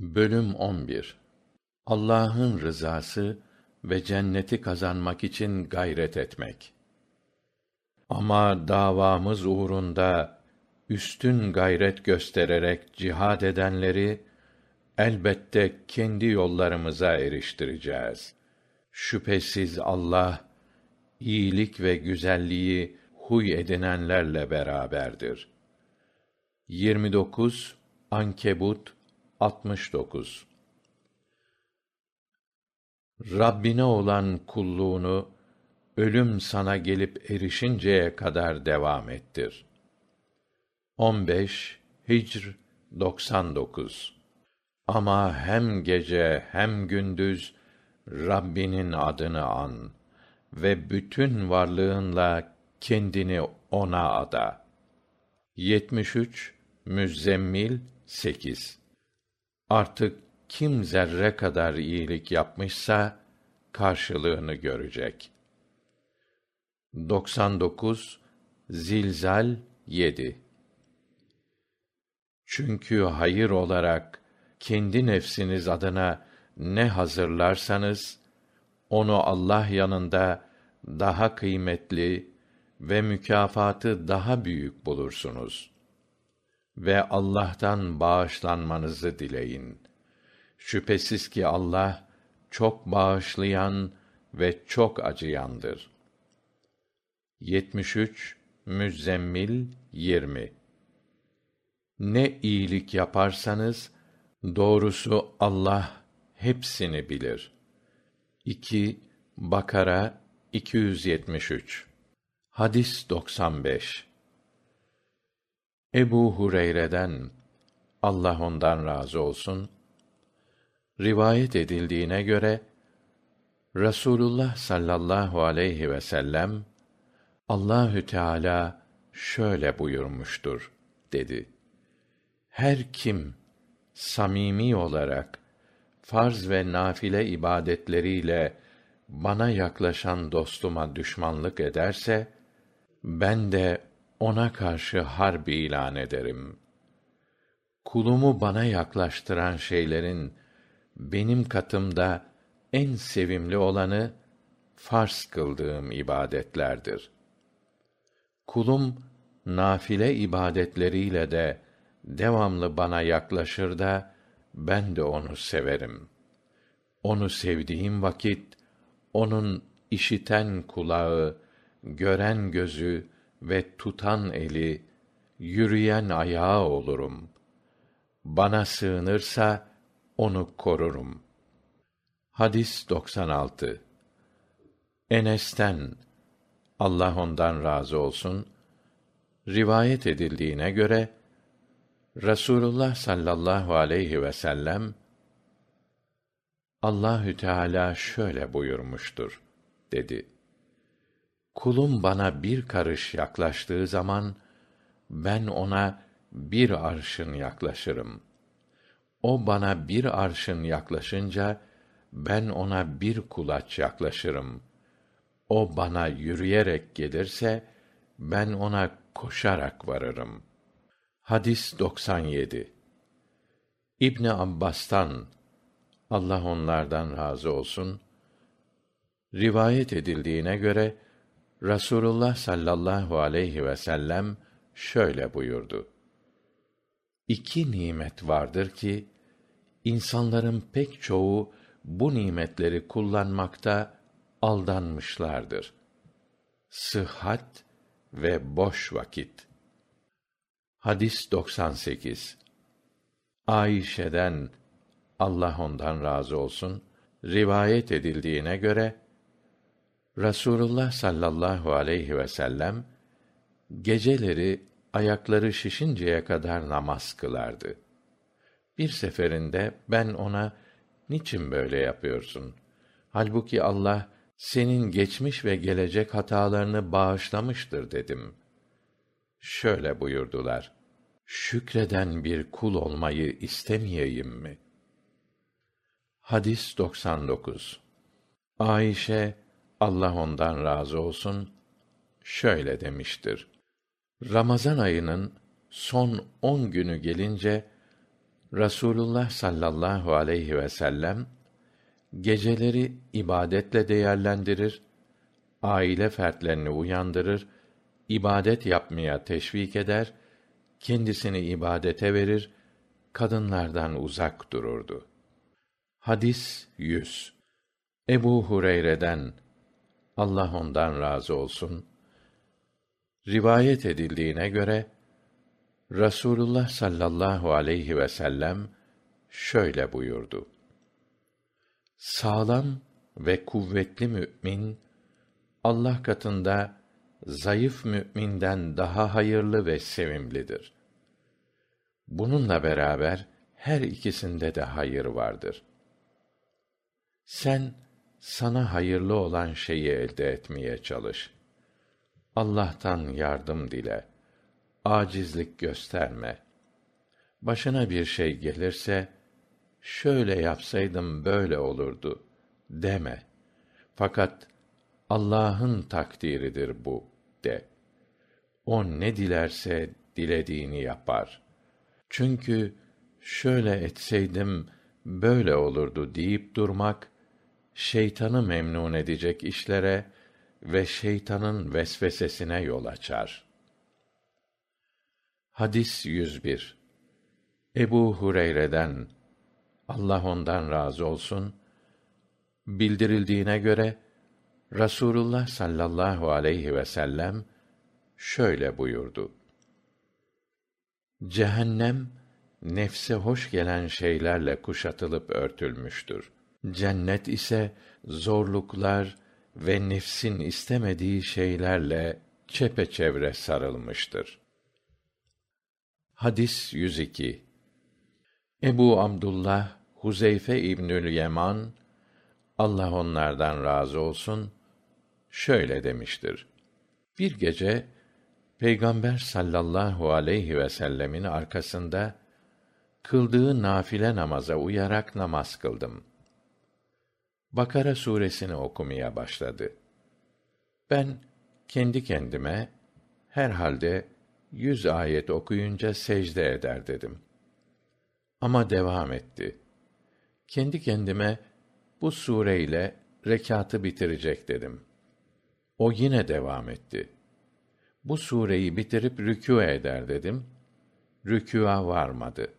Bölüm 11 Allah'ın rızası ve cenneti kazanmak için gayret etmek. Ama davamız uğrunda üstün gayret göstererek cihad edenleri elbette kendi yollarımıza eriştireceğiz. Şüphesiz Allah iyilik ve güzelliği huy edinenlerle beraberdir. 29 Ankebut 69 Rabbine olan kulluğunu ölüm sana gelip erişinceye kadar devam ettir. 15 Hicr 99 Ama hem gece hem gündüz Rabbinin adını an ve bütün varlığınla kendini ona ada. 73 Müzzemmil 8 Artık kim zerre kadar iyilik yapmışsa karşılığını görecek. 99 Zilzal 7 Çünkü hayır olarak kendi nefsiniz adına ne hazırlarsanız onu Allah yanında daha kıymetli ve mükafatı daha büyük bulursunuz ve Allah'tan bağışlanmanızı dileyin. Şüphesiz ki Allah çok bağışlayan ve çok acıyandır. 73 Müzzemmil 20 Ne iyilik yaparsanız doğrusu Allah hepsini bilir. 2 Bakara 273 Hadis 95 Ebu Hureyre'den Allah ondan razı olsun rivayet edildiğine göre Rasulullah sallallahu aleyhi ve sellem Allahü Teala şöyle buyurmuştur dedi. Her kim samimi olarak farz ve nafile ibadetleriyle bana yaklaşan dostuma düşmanlık ederse ben de ona karşı harp ilan ederim. Kulumu bana yaklaştıran şeylerin benim katımda en sevimli olanı farz kıldığım ibadetlerdir. Kulum nafile ibadetleriyle de devamlı bana yaklaşır da ben de onu severim. Onu sevdiğim vakit onun işiten kulağı, gören gözü ve tutan eli, yürüyen ayağı olurum. Bana sığınırsa onu korurum. Hadis 96. Enes'ten Allah ondan razı olsun rivayet edildiğine göre Rasulullah sallallahu aleyhi ve sellem Allahü Teala şöyle buyurmuştur dedi. Kulum bana bir karış yaklaştığı zaman ben ona bir arşın yaklaşırım. O bana bir arşın yaklaşınca ben ona bir kulaç yaklaşırım. O bana yürüyerek gelirse ben ona koşarak varırım. Hadis 97. İbn Abbas'tan Allah onlardan razı olsun rivayet edildiğine göre Rasulullah sallallahu aleyhi ve sellem şöyle buyurdu. İki nimet vardır ki insanların pek çoğu bu nimetleri kullanmakta aldanmışlardır. Sıhhat ve boş vakit. Hadis 98. Ayşe'den Allah ondan razı olsun rivayet edildiğine göre Rasulullah sallallahu aleyhi ve sellem geceleri ayakları şişinceye kadar namaz kılardı. Bir seferinde ben ona niçin böyle yapıyorsun? Halbuki Allah senin geçmiş ve gelecek hatalarını bağışlamıştır dedim. Şöyle buyurdular. Şükreden bir kul olmayı istemeyeyim mi? Hadis 99. Ayşe Allah ondan razı olsun şöyle demiştir. Ramazan ayının son on günü gelince Rasulullah sallallahu aleyhi ve sellem geceleri ibadetle değerlendirir, aile fertlerini uyandırır, ibadet yapmaya teşvik eder, kendisini ibadete verir, kadınlardan uzak dururdu. Hadis 100. Ebu Hureyre'den Allah ondan razı olsun rivayet edildiğine göre Rasulullah sallallahu aleyhi ve sellem şöyle buyurdu. Sağlam ve kuvvetli mümin Allah katında zayıf müminden daha hayırlı ve sevimlidir. Bununla beraber her ikisinde de hayır vardır. Sen sana hayırlı olan şeyi elde etmeye çalış. Allah'tan yardım dile. Acizlik gösterme. Başına bir şey gelirse şöyle yapsaydım böyle olurdu deme. Fakat Allah'ın takdiridir bu de. O ne dilerse dilediğini yapar. Çünkü şöyle etseydim böyle olurdu deyip durmak şeytanı memnun edecek işlere ve şeytanın vesvesesine yol açar. Hadis 101. Ebu Hureyre'den Allah ondan razı olsun bildirildiğine göre Rasulullah sallallahu aleyhi ve sellem şöyle buyurdu. Cehennem nefse hoş gelen şeylerle kuşatılıp örtülmüştür. Cennet ise zorluklar ve nefsin istemediği şeylerle çepeçevre sarılmıştır. Hadis 102 Ebu Abdullah Huzeyfe İbnül Yeman Allah onlardan razı olsun şöyle demiştir. Bir gece Peygamber sallallahu aleyhi ve sellemin arkasında kıldığı nafile namaza uyarak namaz kıldım. Bakara suresini okumaya başladı. Ben kendi kendime herhalde yüz ayet okuyunca secde eder dedim. Ama devam etti. Kendi kendime bu sureyle rekatı bitirecek dedim. O yine devam etti. Bu sureyi bitirip rükû eder dedim. Rükûa varmadı.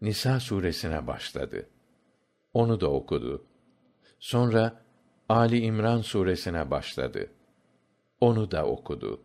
Nisa suresine başladı. Onu da okudu. Sonra Ali İmran suresine başladı. Onu da okudu.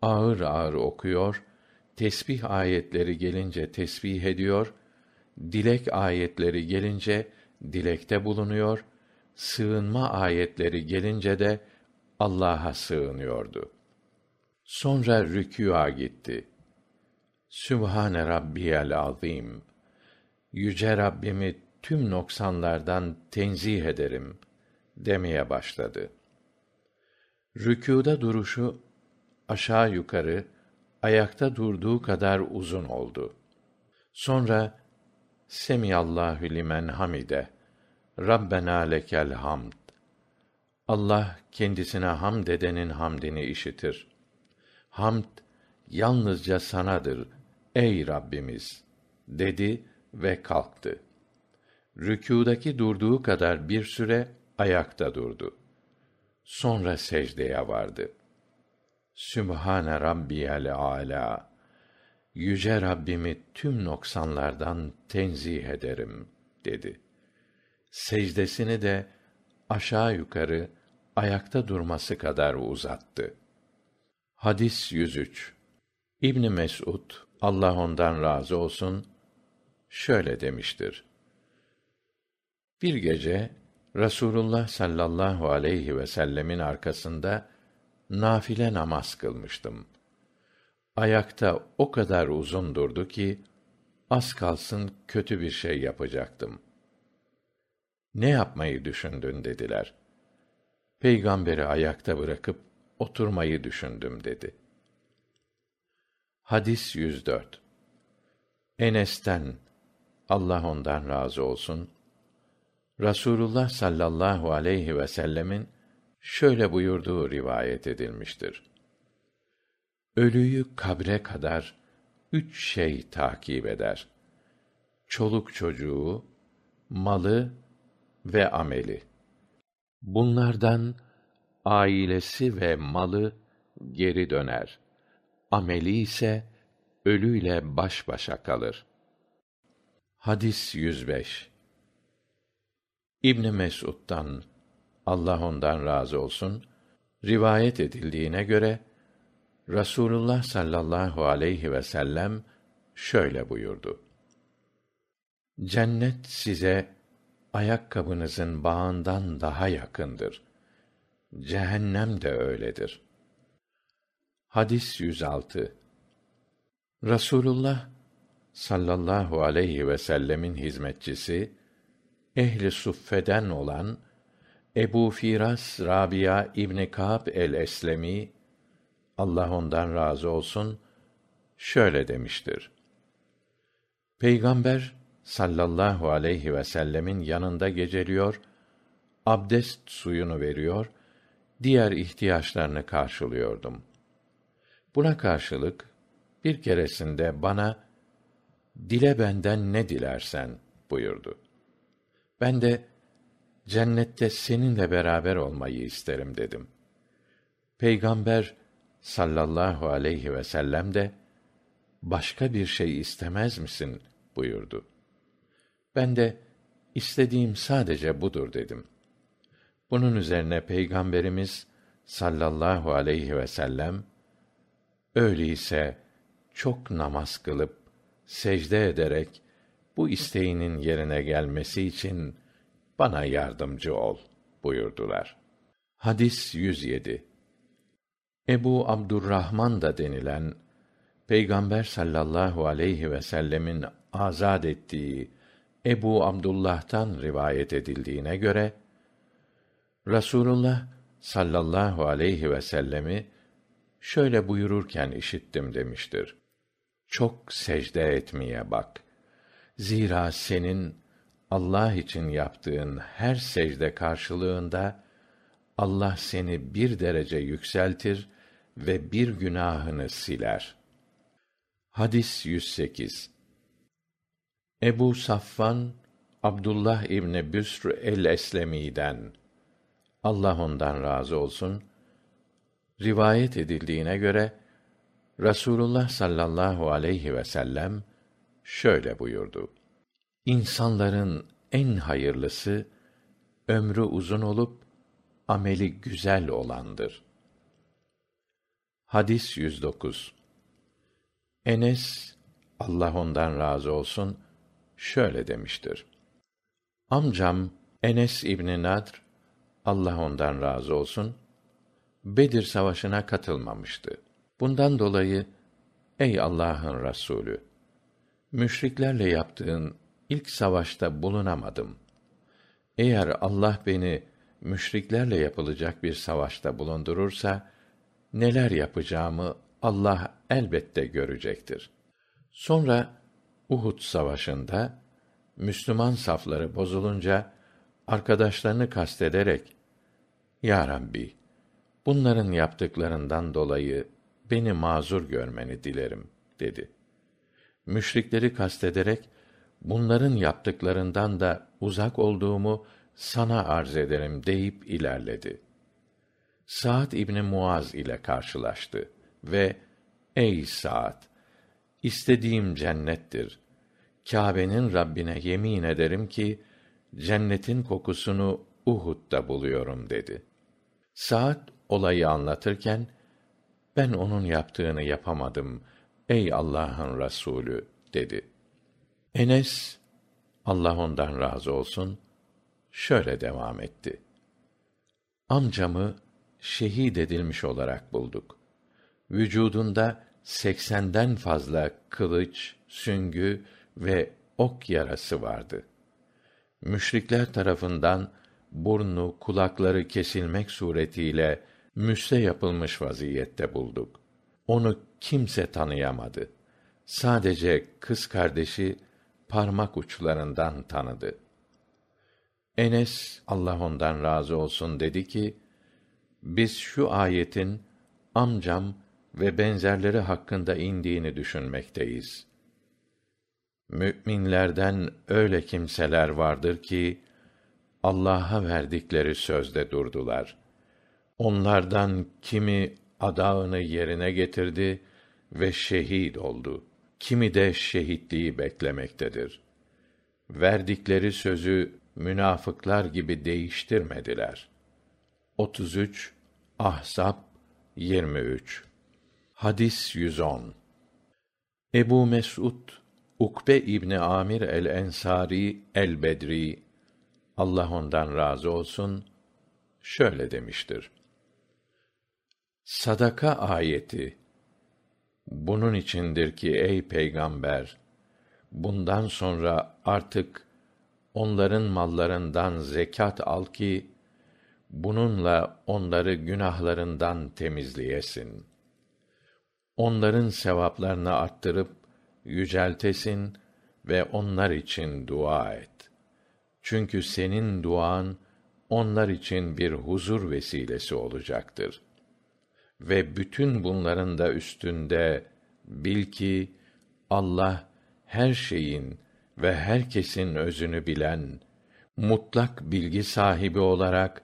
Ağır ağır okuyor, tesbih ayetleri gelince tesbih ediyor, dilek ayetleri gelince dilekte bulunuyor, sığınma ayetleri gelince de Allah'a sığınıyordu. Sonra rükûa gitti. Sübhane rabbiyel azîm. Yüce Rabbimi tüm noksanlardan tenzih ederim demeye başladı. Rükûda duruşu aşağı yukarı ayakta durduğu kadar uzun oldu. Sonra Semiyallahu limen hamide Rabbena lekel hamd Allah kendisine hamd edenin hamdini işitir. Hamd yalnızca sanadır ey Rabbimiz dedi ve kalktı. Rükûdaki durduğu kadar bir süre ayakta durdu. Sonra secdeye vardı. Sübhane rabbiyel âlâ. Yüce Rabbimi tüm noksanlardan tenzih ederim dedi. Secdesini de aşağı yukarı ayakta durması kadar uzattı. Hadis 103. İbn Mes'ud Allah ondan razı olsun şöyle demiştir. Bir gece Rasulullah sallallahu aleyhi ve sellemin arkasında nafile namaz kılmıştım. Ayakta o kadar uzun durdu ki az kalsın kötü bir şey yapacaktım. Ne yapmayı düşündün dediler. Peygamberi ayakta bırakıp oturmayı düşündüm dedi. Hadis 104. Enes'ten Allah ondan razı olsun Rasulullah sallallahu aleyhi ve sellemin şöyle buyurduğu rivayet edilmiştir. Ölüyü kabre kadar üç şey takip eder. çoluk çocuğu, malı ve ameli. Bunlardan ailesi ve malı geri döner. Ameli ise ölüyle baş başa kalır. Hadis 105 İbn Mesud'dan Allah ondan razı olsun rivayet edildiğine göre Rasulullah sallallahu aleyhi ve sellem şöyle buyurdu. Cennet size ayakkabınızın bağından daha yakındır. Cehennem de öyledir. Hadis 106 Rasulullah sallallahu aleyhi ve sellemin hizmetçisi ehli suffeden olan Ebu Firas Rabia İbni Kâb el-Eslemi Allah ondan razı olsun şöyle demiştir. Peygamber sallallahu aleyhi ve sellemin yanında geceliyor, abdest suyunu veriyor, diğer ihtiyaçlarını karşılıyordum. Buna karşılık bir keresinde bana dile benden ne dilersen buyurdu. Ben de cennette seninle beraber olmayı isterim dedim. Peygamber sallallahu aleyhi ve sellem de başka bir şey istemez misin buyurdu. Ben de istediğim sadece budur dedim. Bunun üzerine Peygamberimiz sallallahu aleyhi ve sellem öyleyse çok namaz kılıp secde ederek bu isteğinin yerine gelmesi için bana yardımcı ol buyurdular. Hadis 107. Ebu Abdurrahman da denilen Peygamber sallallahu aleyhi ve sellemin azad ettiği Ebu Abdullah'tan rivayet edildiğine göre Rasulullah sallallahu aleyhi ve sellemi şöyle buyururken işittim demiştir. Çok secde etmeye bak. Zira senin Allah için yaptığın her secde karşılığında Allah seni bir derece yükseltir ve bir günahını siler. Hadis 108 Ebu Safvan Abdullah İbni Büsr el-Eslemi'den Allah ondan razı olsun rivayet edildiğine göre Rasulullah sallallahu aleyhi ve sellem şöyle buyurdu. İnsanların en hayırlısı ömrü uzun olup ameli güzel olandır. Hadis 109. Enes Allah ondan razı olsun şöyle demiştir. Amcam Enes İbni Nadr Allah ondan razı olsun Bedir savaşına katılmamıştı. Bundan dolayı ey Allah'ın Resulü müşriklerle yaptığın ilk savaşta bulunamadım. Eğer Allah beni müşriklerle yapılacak bir savaşta bulundurursa neler yapacağımı Allah elbette görecektir. Sonra Uhud savaşında Müslüman safları bozulunca arkadaşlarını kastederek Ya Rabbi bunların yaptıklarından dolayı beni mazur görmeni dilerim dedi. Müşrikleri kastederek bunların yaptıklarından da uzak olduğumu sana arz ederim deyip ilerledi. Sa'd İbni Muaz ile karşılaştı ve ey Sa'd istediğim cennettir. Kâbe'nin Rabbine yemin ederim ki cennetin kokusunu Uhud'da buluyorum dedi. Sa'd olayı anlatırken ben onun yaptığını yapamadım ey Allah'ın Resulü dedi. Enes Allah ondan razı olsun şöyle devam etti. Amcamı şehit edilmiş olarak bulduk. Vücudunda seksenden fazla kılıç, süngü ve ok yarası vardı. Müşrikler tarafından burnu, kulakları kesilmek suretiyle müste yapılmış vaziyette bulduk. Onu kimse tanıyamadı. Sadece kız kardeşi parmak uçlarından tanıdı. Enes Allah ondan razı olsun dedi ki: Biz şu ayetin amcam ve benzerleri hakkında indiğini düşünmekteyiz. Müminlerden öyle kimseler vardır ki Allah'a verdikleri sözde durdular. Onlardan kimi adağını yerine getirdi ve şehit oldu. Kimi de şehitliği beklemektedir. Verdikleri sözü münafıklar gibi değiştirmediler. 33 Ahzab 23 Hadis 110 Ebu Mes'ud Ukbe İbni Amir el-Ensari el-Bedri Allah ondan razı olsun şöyle demiştir. Sadaka ayeti bunun içindir ki ey peygamber bundan sonra artık onların mallarından zekat al ki bununla onları günahlarından temizleyesin. Onların sevaplarını arttırıp yüceltesin ve onlar için dua et. Çünkü senin duan onlar için bir huzur vesilesi olacaktır. Ve bütün bunların da üstünde bil ki Allah her şeyin ve herkesin özünü bilen, mutlak bilgi sahibi olarak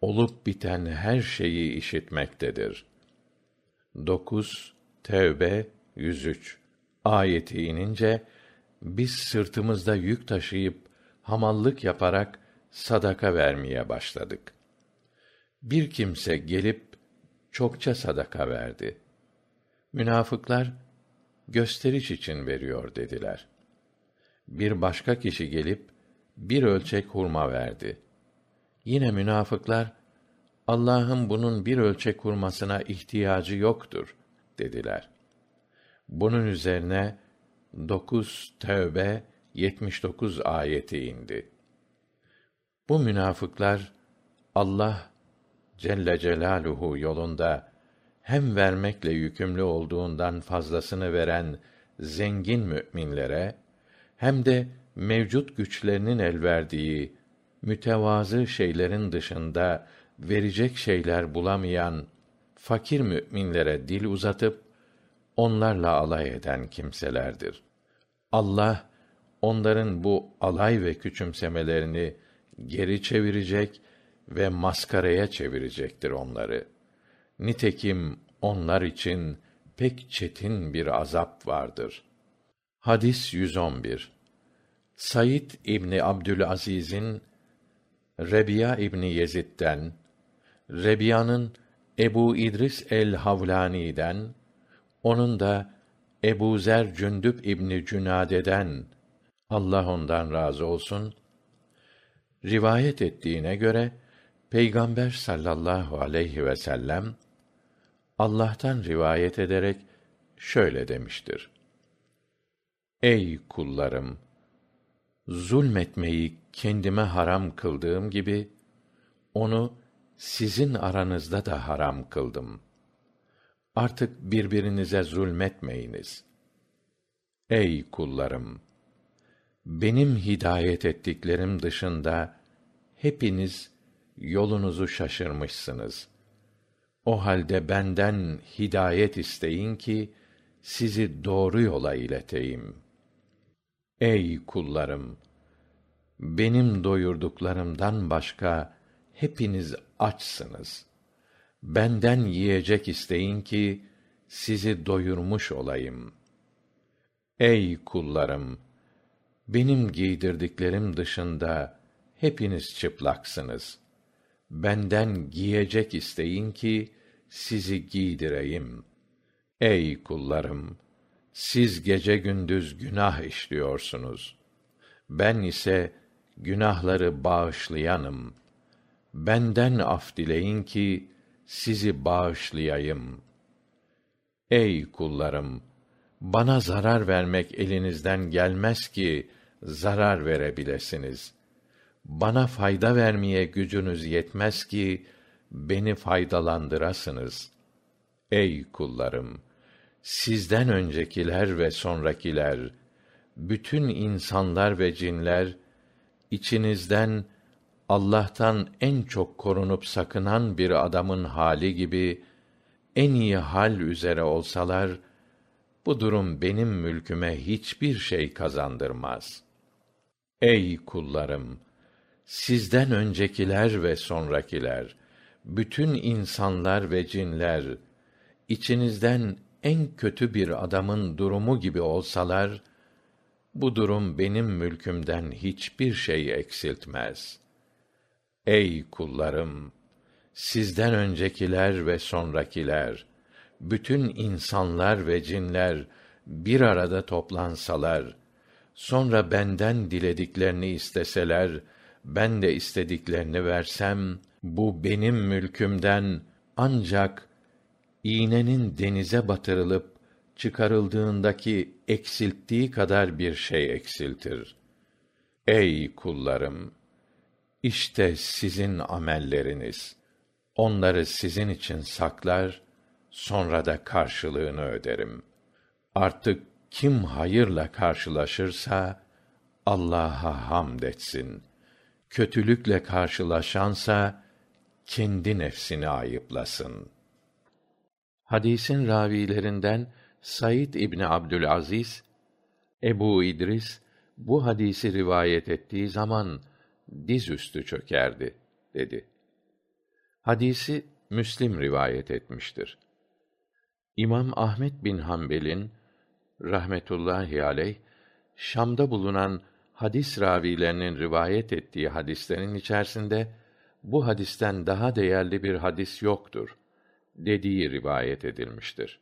olup biten her şeyi işitmektedir. 9 Tevbe 103 ayeti inince biz sırtımızda yük taşıyıp hamallık yaparak sadaka vermeye başladık. Bir kimse gelip çokça sadaka verdi. Münafıklar gösteriş için veriyor dediler. Bir başka kişi gelip bir ölçek hurma verdi. Yine münafıklar Allah'ın bunun bir ölçek hurmasına ihtiyacı yoktur dediler. Bunun üzerine 9 Tevbe 79 ayeti indi. Bu münafıklar Allah Celle Celaluhu yolunda hem vermekle yükümlü olduğundan fazlasını veren zengin müminlere hem de mevcut güçlerinin el verdiği mütevazı şeylerin dışında verecek şeyler bulamayan fakir müminlere dil uzatıp onlarla alay eden kimselerdir. Allah onların bu alay ve küçümsemelerini geri çevirecek ve maskaraya çevirecektir onları. Nitekim onlar için pek çetin bir azap vardır. Hadis 111 Said İbni Abdülaziz'in Rebiya İbni Yezid'den, Rebiya'nın Ebu İdris el-Havlani'den, onun da Ebu Zer Cündüb İbni Cünade'den, Allah ondan razı olsun, rivayet ettiğine göre, Peygamber sallallahu aleyhi ve sellem, Allah'tan rivayet ederek şöyle demiştir. Ey kullarım! Zulmetmeyi kendime haram kıldığım gibi, onu sizin aranızda da haram kıldım. Artık birbirinize zulmetmeyiniz. Ey kullarım! Benim hidayet ettiklerim dışında hepiniz yolunuzu şaşırmışsınız. O halde benden hidayet isteyin ki sizi doğru yola ileteyim. Ey kullarım! Benim doyurduklarımdan başka hepiniz açsınız. Benden yiyecek isteyin ki sizi doyurmuş olayım. Ey kullarım! Benim giydirdiklerim dışında hepiniz çıplaksınız. Benden giyecek isteyin ki sizi giydireyim. Ey kullarım! Siz gece gündüz günah işliyorsunuz. Ben ise günahları bağışlayanım. Benden af dileyin ki sizi bağışlayayım. Ey kullarım! Bana zarar vermek elinizden gelmez ki zarar verebilesiniz. Bana fayda vermeye gücünüz yetmez ki beni faydalandırasınız. Ey kullarım! Sizden öncekiler ve sonrakiler, bütün insanlar ve cinler, içinizden Allah'tan en çok korunup sakınan bir adamın hali gibi en iyi hal üzere olsalar bu durum benim mülküme hiçbir şey kazandırmaz. Ey kullarım! Sizden öncekiler ve sonrakiler, bütün insanlar ve cinler, içinizden en kötü bir adamın durumu gibi olsalar, bu durum benim mülkümden hiçbir şey eksiltmez. Ey kullarım! Sizden öncekiler ve sonrakiler, bütün insanlar ve cinler bir arada toplansalar, sonra benden dilediklerini isteseler, ben de istediklerini versem, bu benim mülkümden ancak iğnenin denize batırılıp çıkarıldığındaki eksilttiği kadar bir şey eksiltir. Ey kullarım! İşte sizin amelleriniz. Onları sizin için saklar, sonra da karşılığını öderim. Artık kim hayırla karşılaşırsa Allah'a hamd etsin. Kötülükle karşılaşansa kendi nefsini ayıplasın. Hadisin ravilerinden Said İbni Abdülaziz, Ebu İdris, bu hadisi rivayet ettiği zaman dizüstü çökerdi, dedi. Hadisi Müslim rivayet etmiştir. İmam Ahmet bin Hanbel'in rahmetullahi aleyh Şam'da bulunan hadis ravilerinin rivayet ettiği hadislerin içerisinde bu hadisten daha değerli bir hadis yoktur dediği rivayet edilmiştir.